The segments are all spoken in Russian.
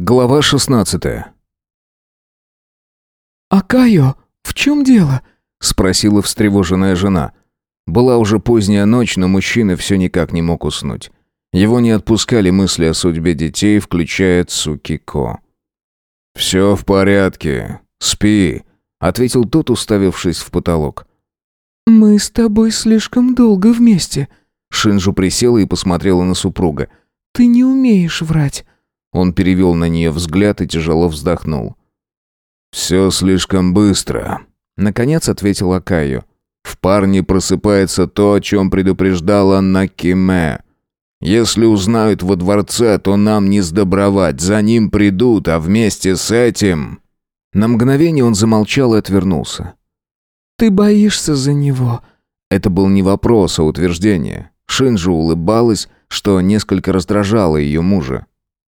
Глава 16. «Акайо, в чем дело?» — спросила встревоженная жена. Была уже поздняя ночь, но мужчина все никак не мог уснуть. Его не отпускали мысли о судьбе детей, включая Цукико. «Все в порядке. Спи», — ответил тот, уставившись в потолок. «Мы с тобой слишком долго вместе». Шинжу присела и посмотрела на супруга. «Ты не умеешь врать». Он перевел на нее взгляд и тяжело вздохнул. «Все слишком быстро», — наконец ответил Акаю. «В парне просыпается то, о чем предупреждала Накиме. Если узнают во дворце, то нам не сдобровать, за ним придут, а вместе с этим...» На мгновение он замолчал и отвернулся. «Ты боишься за него?» Это был не вопрос, а утверждение. Шинджу улыбалась, что несколько раздражало ее мужа.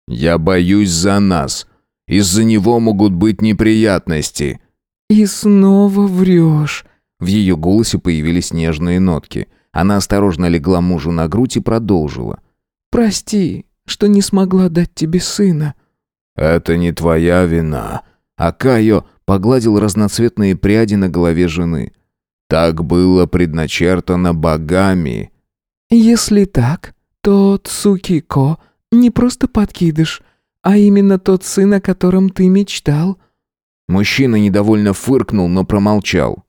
«Я боюсь за нас. Из-за него могут быть неприятности». «И снова врешь». В ее голосе появились нежные нотки. Она осторожно легла мужу на грудь и продолжила. «Прости, что не смогла дать тебе сына». «Это не твоя вина». А Кайо погладил разноцветные пряди на голове жены. «Так было предначертано богами». «Если так, то Цукико не просто подкидыш, а именно тот сын, о котором ты мечтал». Мужчина недовольно фыркнул, но промолчал.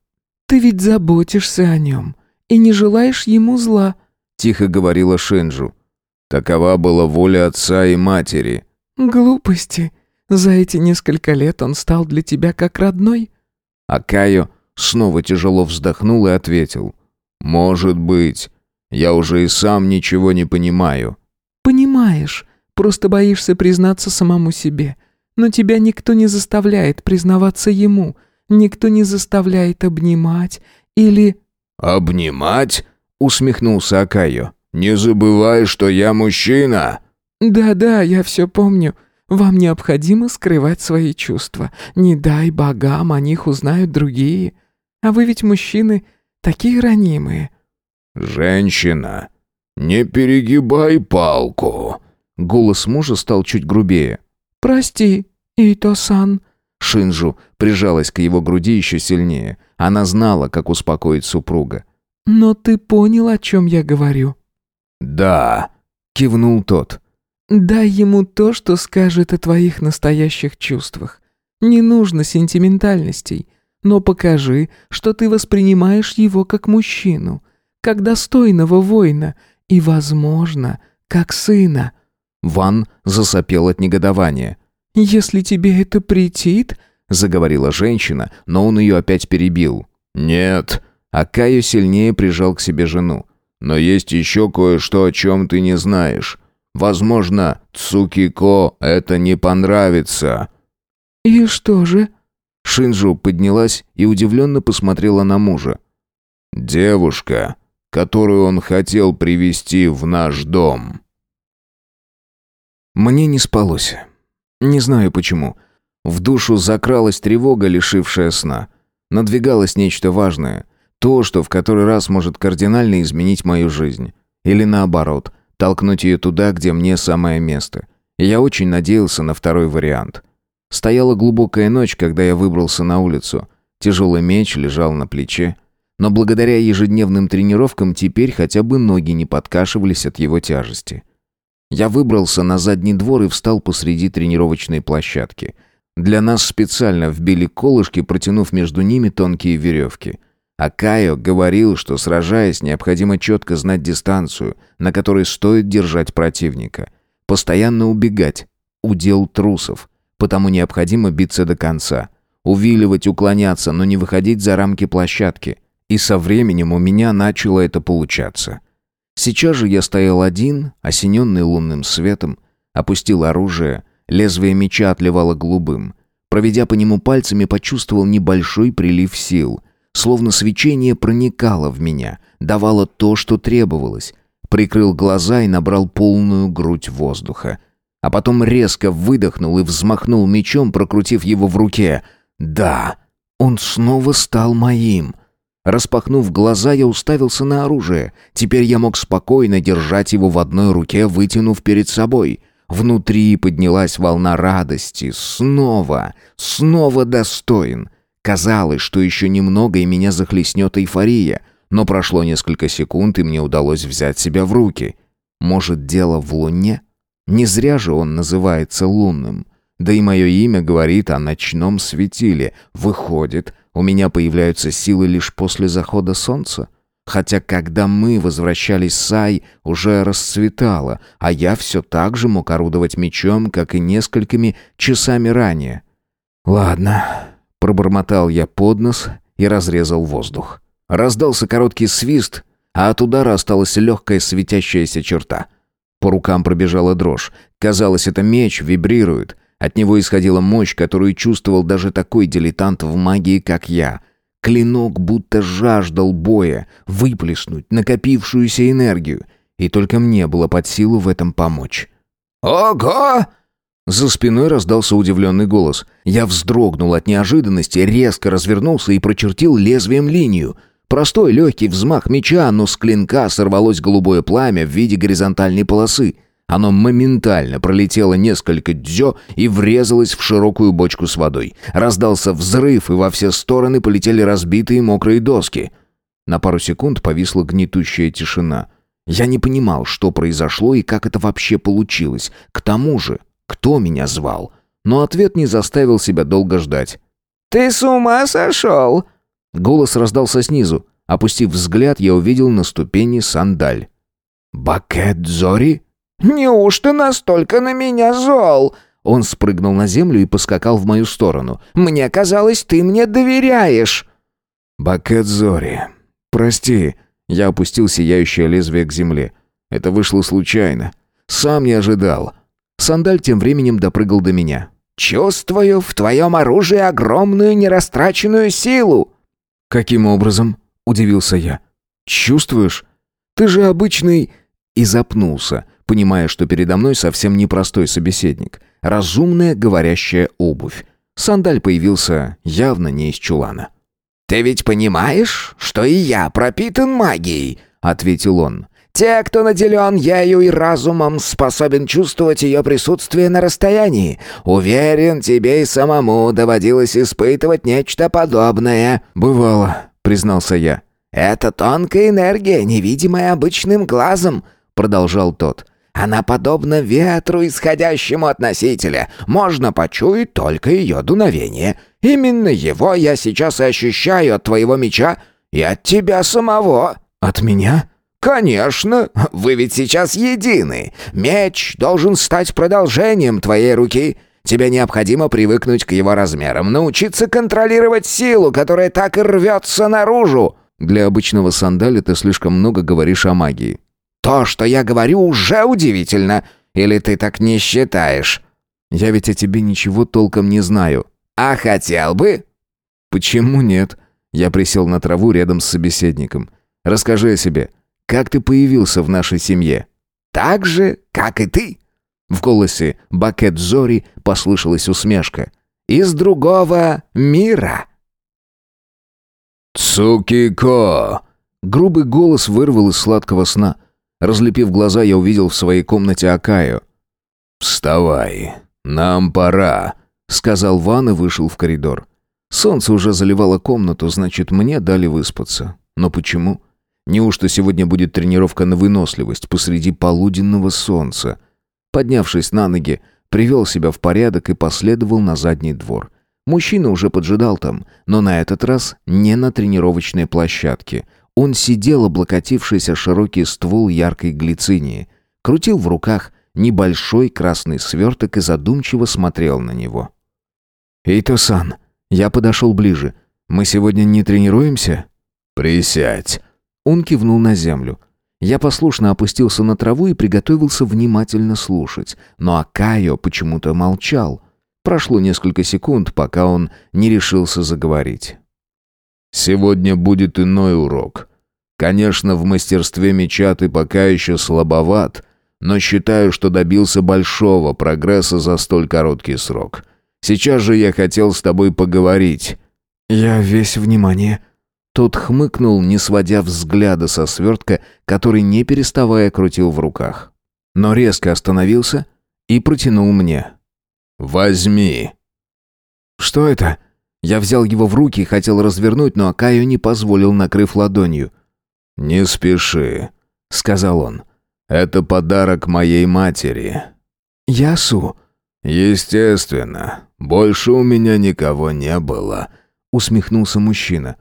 «Ты ведь заботишься о нем и не желаешь ему зла», — тихо говорила Шенджу. Такова была воля отца и матери. «Глупости. За эти несколько лет он стал для тебя как родной». А Кайо снова тяжело вздохнул и ответил. «Может быть. Я уже и сам ничего не понимаю». «Понимаешь. Просто боишься признаться самому себе. Но тебя никто не заставляет признаваться ему. Никто не заставляет обнимать или...» «Обнимать?» — усмехнулся Акайо. «Не забывай, что я мужчина!» «Да-да, я все помню. Вам необходимо скрывать свои чувства. Не дай богам, о них узнают другие. А вы ведь мужчины такие ранимые». «Женщина, не перегибай палку!» Голос мужа стал чуть грубее. «Прости, Ито-сан». Шинджу прижалась к его груди еще сильнее. Она знала, как успокоить супруга. «Но ты понял, о чем я говорю?» «Да», — кивнул тот. «Дай ему то, что скажет о твоих настоящих чувствах. Не нужно сентиментальностей, но покажи, что ты воспринимаешь его как мужчину, как достойного воина и, возможно, как сына». Ван засопел от негодования. «Если тебе это претит...» — заговорила женщина, но он ее опять перебил. «Нет». А Каю сильнее прижал к себе жену. «Но есть еще кое-что, о чем ты не знаешь. Возможно, Цукико это не понравится». «И что же?» Шинджу поднялась и удивленно посмотрела на мужа. «Девушка, которую он хотел привести в наш дом». Мне не спалось. Не знаю почему. В душу закралась тревога, лишившая сна. Надвигалось нечто важное. То, что в который раз может кардинально изменить мою жизнь. Или наоборот, толкнуть ее туда, где мне самое место. Я очень надеялся на второй вариант. Стояла глубокая ночь, когда я выбрался на улицу. Тяжелый меч лежал на плече. Но благодаря ежедневным тренировкам теперь хотя бы ноги не подкашивались от его тяжести. Я выбрался на задний двор и встал посреди тренировочной площадки. Для нас специально вбили колышки, протянув между ними тонкие веревки. А Кайо говорил, что сражаясь, необходимо четко знать дистанцию, на которой стоит держать противника. Постоянно убегать. Удел трусов. Потому необходимо биться до конца. Увиливать, уклоняться, но не выходить за рамки площадки. И со временем у меня начало это получаться. Сейчас же я стоял один, осененный лунным светом, опустил оружие, лезвие меча отливало голубым. Проведя по нему пальцами, почувствовал небольшой прилив сил. Словно свечение проникало в меня, давало то, что требовалось. Прикрыл глаза и набрал полную грудь воздуха. А потом резко выдохнул и взмахнул мечом, прокрутив его в руке. «Да, он снова стал моим!» Распахнув глаза, я уставился на оружие. Теперь я мог спокойно держать его в одной руке, вытянув перед собой. Внутри поднялась волна радости. Снова, снова достоин. Казалось, что еще немного и меня захлестнет эйфория. Но прошло несколько секунд, и мне удалось взять себя в руки. Может, дело в луне? Не зря же он называется лунным. Да и мое имя говорит о ночном светиле. Выходит, у меня появляются силы лишь после захода солнца? Хотя когда мы возвращались с Ай, уже расцветало, а я все так же мог орудовать мечом, как и несколькими часами ранее. «Ладно», — пробормотал я под нос и разрезал воздух. Раздался короткий свист, а от удара осталась легкая светящаяся черта. По рукам пробежала дрожь. Казалось, это меч вибрирует. От него исходила мощь, которую чувствовал даже такой дилетант в магии, как я — Клинок будто жаждал боя, выплеснуть накопившуюся энергию, и только мне было под силу в этом помочь. «Ого!» За спиной раздался удивленный голос. Я вздрогнул от неожиданности, резко развернулся и прочертил лезвием линию. Простой легкий взмах меча, но с клинка сорвалось голубое пламя в виде горизонтальной полосы — оно моментально пролетело несколько дзё и врезалось в широкую бочку с водой. Раздался взрыв, и во все стороны полетели разбитые мокрые доски. На пару секунд повисла гнетущая тишина. Я не понимал, что произошло и как это вообще получилось. К тому же, кто меня звал? Но ответ не заставил себя долго ждать. «Ты с ума сошел?» Голос раздался снизу. Опустив взгляд, я увидел на ступени сандаль. «Бакет Зори?» «Неужто настолько на меня зол?» Он спрыгнул на землю и поскакал в мою сторону. «Мне казалось, ты мне доверяешь». «Бакет Зори, прости». Я опустил сияющее лезвие к земле. Это вышло случайно. Сам не ожидал. Сандаль тем временем допрыгал до меня. «Чувствую в твоем оружии огромную нерастраченную силу». «Каким образом?» — удивился я. «Чувствуешь? Ты же обычный...» И запнулся, понимая, что передо мной совсем непростой собеседник. Разумная говорящая обувь. Сандаль появился явно не из чулана. «Ты ведь понимаешь, что и я пропитан магией?» — ответил он. «Те, кто наделен ею и разумом, способен чувствовать ее присутствие на расстоянии. Уверен, тебе и самому доводилось испытывать нечто подобное». «Бывало», — признался я. «Это тонкая энергия, невидимая обычным глазом», — продолжал тот. Она подобна ветру, исходящему от носителя. Можно почуять только ее дуновение. Именно его я сейчас и ощущаю от твоего меча и от тебя самого». «От меня?» «Конечно, вы ведь сейчас едины. Меч должен стать продолжением твоей руки. Тебе необходимо привыкнуть к его размерам, научиться контролировать силу, которая так и рвется наружу». «Для обычного сандаля ты слишком много говоришь о магии. То, что я говорю, уже удивительно. Или ты так не считаешь? Я ведь о тебе ничего толком не знаю. А хотел бы? Почему нет? Я присел на траву рядом с собеседником. Расскажи о себе. Как ты появился в нашей семье? Так же, как и ты. В голосе Бакет Зори послышалась усмешка. Из другого мира. Цукико! Грубый голос вырвал из сладкого сна. Разлепив глаза, я увидел в своей комнате Акаю. «Вставай, нам пора», — сказал Ван и вышел в коридор. Солнце уже заливало комнату, значит, мне дали выспаться. Но почему? Неужто сегодня будет тренировка на выносливость посреди полуденного солнца? Поднявшись на ноги, привел себя в порядок и последовал на задний двор. Мужчина уже поджидал там, но на этот раз не на тренировочной площадке — он сидел, облокотившись о широкий ствол яркой глицинии, крутил в руках небольшой красный сверток и задумчиво смотрел на него. «Эйто-сан, я подошел ближе. Мы сегодня не тренируемся?» «Присядь». Он кивнул на землю. Я послушно опустился на траву и приготовился внимательно слушать, но Акайо почему-то молчал. Прошло несколько секунд, пока он не решился заговорить. «Сегодня будет иной урок. Конечно, в мастерстве меча ты пока еще слабоват, но считаю, что добился большого прогресса за столь короткий срок. Сейчас же я хотел с тобой поговорить». «Я весь внимание». Тот хмыкнул, не сводя взгляда со свертка, который не переставая крутил в руках. Но резко остановился и протянул мне. «Возьми». «Что это?» Я взял его в руки и хотел развернуть, но Акаю не позволил, накрыв ладонью. «Не спеши», — сказал он. «Это подарок моей матери». «Ясу?» «Естественно. Больше у меня никого не было», — усмехнулся мужчина.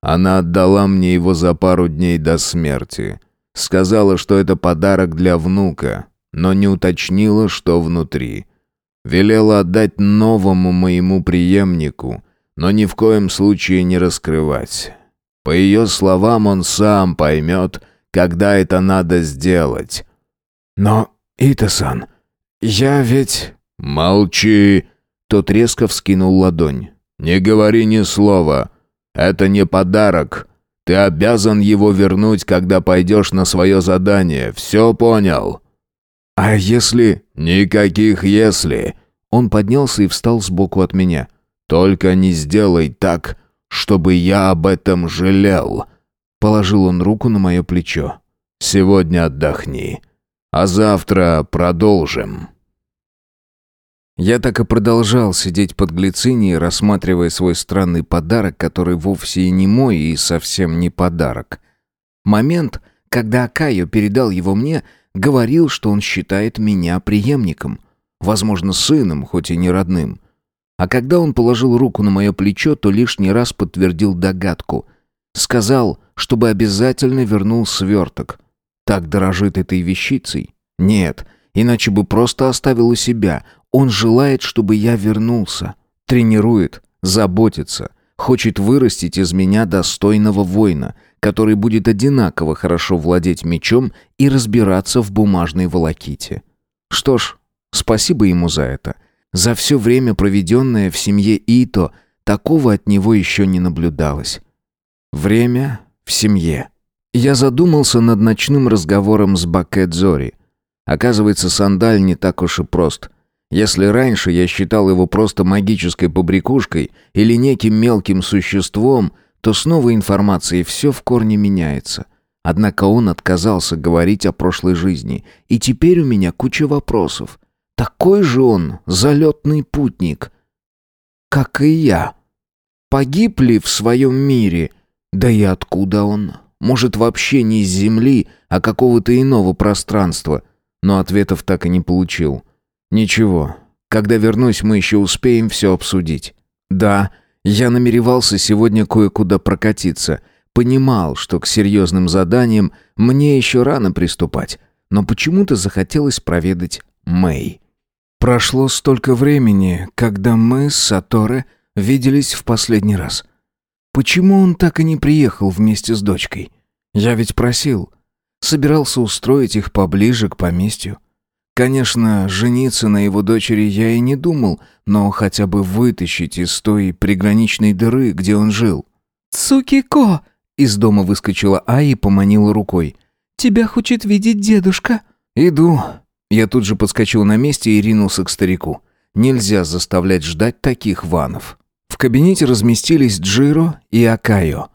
«Она отдала мне его за пару дней до смерти. Сказала, что это подарок для внука, но не уточнила, что внутри. Велела отдать новому моему преемнику, но ни в коем случае не раскрывать. По ее словам, он сам поймет, когда это надо сделать. Но, Итасан, я ведь... Молчи! Тот резко вскинул ладонь. Не говори ни слова. Это не подарок. Ты обязан его вернуть, когда пойдешь на свое задание. Все понял? А если... Никаких «если». Он поднялся и встал сбоку от меня. «Только не сделай так, чтобы я об этом жалел». Положил он руку на мое плечо. «Сегодня отдохни, а завтра продолжим». Я так и продолжал сидеть под глицинией, рассматривая свой странный подарок, который вовсе и не мой и совсем не подарок. Момент, когда Акайо передал его мне, говорил, что он считает меня преемником — возможно, сыном, хоть и не родным. А когда он положил руку на мое плечо, то лишний раз подтвердил догадку. Сказал, чтобы обязательно вернул сверток. Так дорожит этой вещицей? Нет, иначе бы просто оставил у себя. Он желает, чтобы я вернулся. Тренирует, заботится, хочет вырастить из меня достойного воина, который будет одинаково хорошо владеть мечом и разбираться в бумажной волоките. Что ж, Спасибо ему за это. За все время, проведенное в семье Ито, такого от него еще не наблюдалось. Время в семье. Я задумался над ночным разговором с Бакэдзори. Оказывается, сандаль не так уж и прост. Если раньше я считал его просто магической побрякушкой или неким мелким существом, то с новой информацией все в корне меняется. Однако он отказался говорить о прошлой жизни, и теперь у меня куча вопросов. Такой же он залетный путник, как и я. Погиб ли в своем мире? Да и откуда он? Может, вообще не из Земли, а какого-то иного пространства? Но ответов так и не получил. Ничего, когда вернусь, мы еще успеем все обсудить. Да, я намеревался сегодня кое-куда прокатиться. Понимал, что к серьезным заданиям мне еще рано приступать, но почему-то захотелось проведать Мэй. Прошло столько времени, когда мы с Саторе виделись в последний раз. Почему он так и не приехал вместе с дочкой? Я ведь просил. Собирался устроить их поближе к поместью. Конечно, жениться на его дочери я и не думал, но хотя бы вытащить из той приграничной дыры, где он жил. «Цукико!» — из дома выскочила Ай и поманила рукой. «Тебя хочет видеть дедушка». «Иду», я тут же подскочил на месте и ринулся к старику. Нельзя заставлять ждать таких ванов. В кабинете разместились Джиро и Акайо.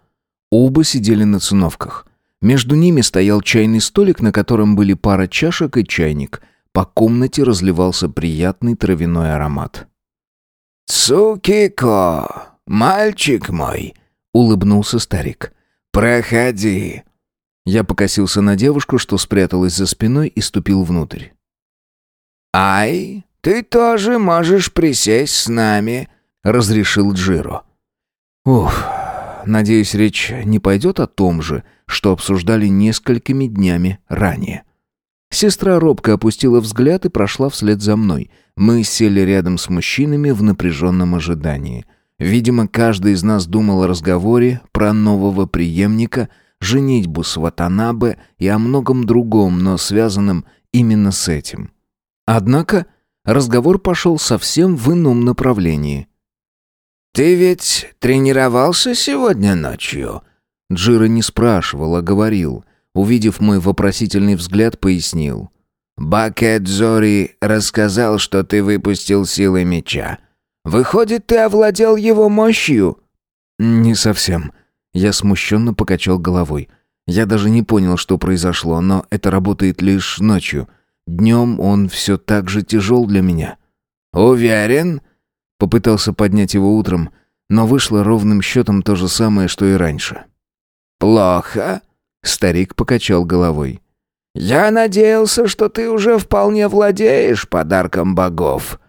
Оба сидели на циновках. Между ними стоял чайный столик, на котором были пара чашек и чайник. По комнате разливался приятный травяной аромат. «Цукико, мальчик мой!» — улыбнулся старик. «Проходи!» Я покосился на девушку, что спряталась за спиной, и ступил внутрь. «Ай, ты тоже можешь присесть с нами», — разрешил Джиро. «Уф, надеюсь, речь не пойдет о том же, что обсуждали несколькими днями ранее». Сестра робко опустила взгляд и прошла вслед за мной. Мы сели рядом с мужчинами в напряженном ожидании. Видимо, каждый из нас думал о разговоре про нового преемника, женитьбу с Ватанабе и о многом другом, но связанном именно с этим. Однако разговор пошел совсем в ином направлении. «Ты ведь тренировался сегодня ночью?» Джира не спрашивал, а говорил. Увидев мой вопросительный взгляд, пояснил. «Бакет Зори рассказал, что ты выпустил силы меча. Выходит, ты овладел его мощью?» «Не совсем». Я смущенно покачал головой. Я даже не понял, что произошло, но это работает лишь ночью. Днем он все так же тяжел для меня. «Уверен?» Попытался поднять его утром, но вышло ровным счетом то же самое, что и раньше. «Плохо?» Старик покачал головой. «Я надеялся, что ты уже вполне владеешь подарком богов».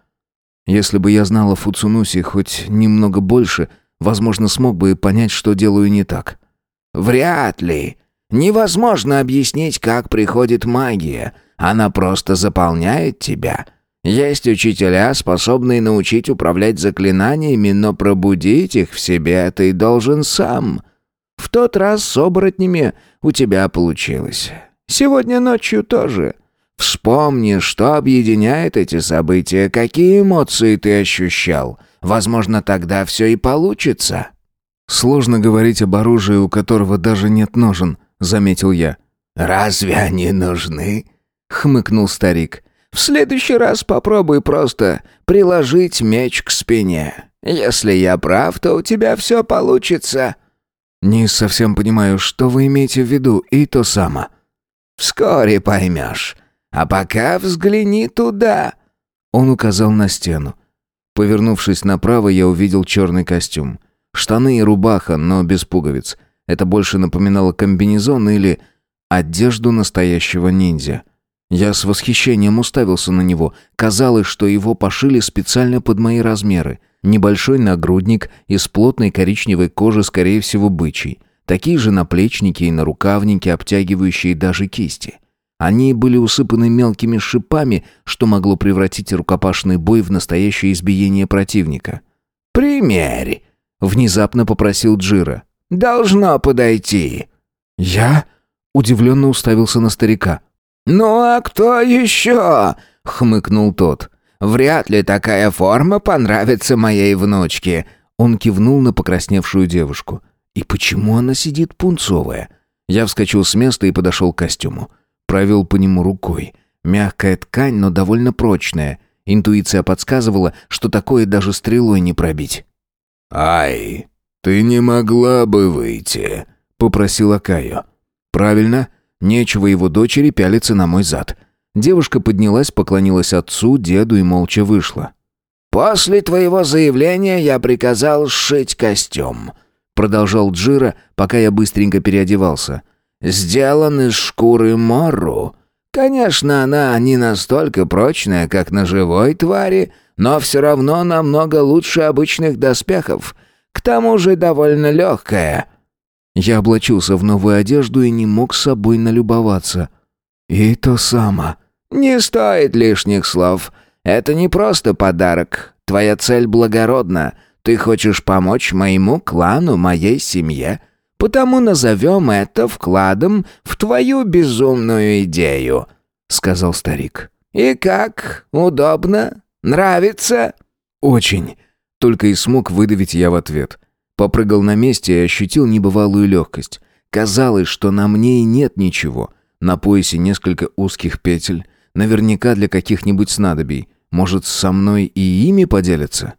Если бы я знала Фуцунуси хоть немного больше, возможно, смог бы понять, что делаю не так. «Вряд ли. Невозможно объяснить, как приходит магия. Она просто заполняет тебя. Есть учителя, способные научить управлять заклинаниями, но пробудить их в себе ты должен сам. В тот раз с оборотнями у тебя получилось. Сегодня ночью тоже. Вспомни, что объединяет эти события, какие эмоции ты ощущал. Возможно, тогда все и получится». «Сложно говорить об оружии, у которого даже нет ножен», — заметил я. «Разве они нужны?» — хмыкнул старик. «В следующий раз попробуй просто приложить меч к спине. Если я прав, то у тебя все получится». «Не совсем понимаю, что вы имеете в виду, и то само». «Вскоре поймешь. А пока взгляни туда». Он указал на стену. Повернувшись направо, я увидел черный костюм. Штаны и рубаха, но без пуговиц. Это больше напоминало комбинезон или одежду настоящего ниндзя. Я с восхищением уставился на него. Казалось, что его пошили специально под мои размеры. Небольшой нагрудник из плотной коричневой кожи, скорее всего, бычий. Такие же наплечники и нарукавники, обтягивающие даже кисти. Они были усыпаны мелкими шипами, что могло превратить рукопашный бой в настоящее избиение противника. «Примерь!» — внезапно попросил Джира. «Должно подойти». «Я?» — удивленно уставился на старика. «Ну а кто еще?» — хмыкнул тот. «Вряд ли такая форма понравится моей внучке». Он кивнул на покрасневшую девушку. «И почему она сидит пунцовая?» Я вскочил с места и подошел к костюму. Провел по нему рукой. Мягкая ткань, но довольно прочная. Интуиция подсказывала, что такое даже стрелой не пробить. «Ай, ты не могла бы выйти?» — попросила Кайо. «Правильно. Нечего его дочери пялиться на мой зад». Девушка поднялась, поклонилась отцу, деду и молча вышла. «После твоего заявления я приказал сшить костюм», — продолжал Джира, пока я быстренько переодевался. «Сделан из шкуры морру. Конечно, она не настолько прочная, как на живой твари, но все равно намного лучше обычных доспехов. К тому же довольно легкая». Я облачился в новую одежду и не мог с собой налюбоваться. И то само. «Не стоит лишних слов. Это не просто подарок. Твоя цель благородна. Ты хочешь помочь моему клану, моей семье. Потому назовем это вкладом в твою безумную идею», — сказал старик. «И как? Удобно? Нравится?» «Очень», — только и смог выдавить я в ответ. Попрыгал на месте и ощутил небывалую легкость. Казалось, что на мне и нет ничего. На поясе несколько узких петель, наверняка для каких-нибудь снадобий. Может, со мной и ими поделятся?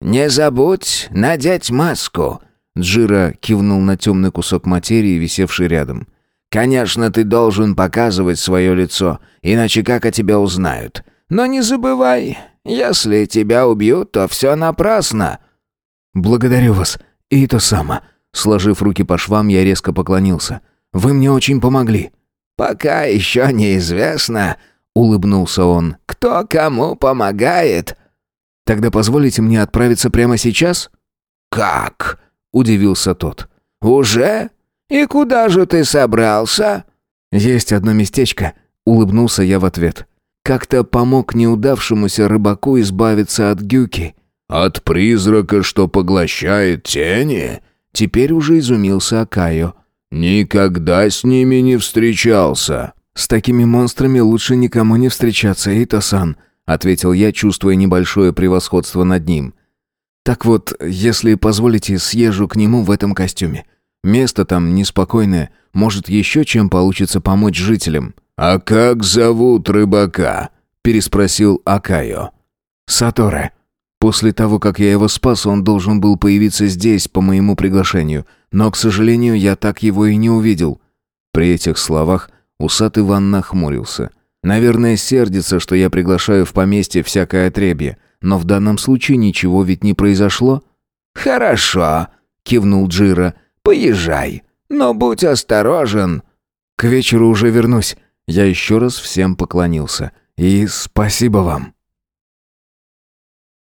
«Не забудь надеть маску», Джира кивнул на темный кусок материи, висевший рядом. «Конечно, ты должен показывать свое лицо, иначе как о тебя узнают? Но не забывай, если тебя убьют, то все напрасно». «Благодарю вас, и то само». Сложив руки по швам, я резко поклонился. «Вы мне очень помогли». «Пока еще неизвестно», — улыбнулся он, — «кто кому помогает». «Тогда позволите мне отправиться прямо сейчас?» «Как?» — удивился тот. «Уже? И куда же ты собрался?» «Есть одно местечко», — улыбнулся я в ответ. «Как-то помог неудавшемуся рыбаку избавиться от гюки». «От призрака, что поглощает тени?» Теперь уже изумился Акайо. «Никогда с ними не встречался». «С такими монстрами лучше никому не встречаться, Ито-сан», ответил я, чувствуя небольшое превосходство над ним. Так вот, если позволите, съезжу к нему в этом костюме. Место там неспокойное, может, еще чем получится помочь жителям». «А как зовут рыбака?» – переспросил Акайо. «Саторе. После того, как я его спас, он должен был появиться здесь по моему приглашению, но, к сожалению, я так его и не увидел». При этих словах усатый Иван нахмурился. Наверное, сердится, что я приглашаю в поместье всякое отребье, но в данном случае ничего ведь не произошло. «Хорошо», — кивнул Джира. «Поезжай, но будь осторожен». «К вечеру уже вернусь». Я еще раз всем поклонился. «И спасибо вам».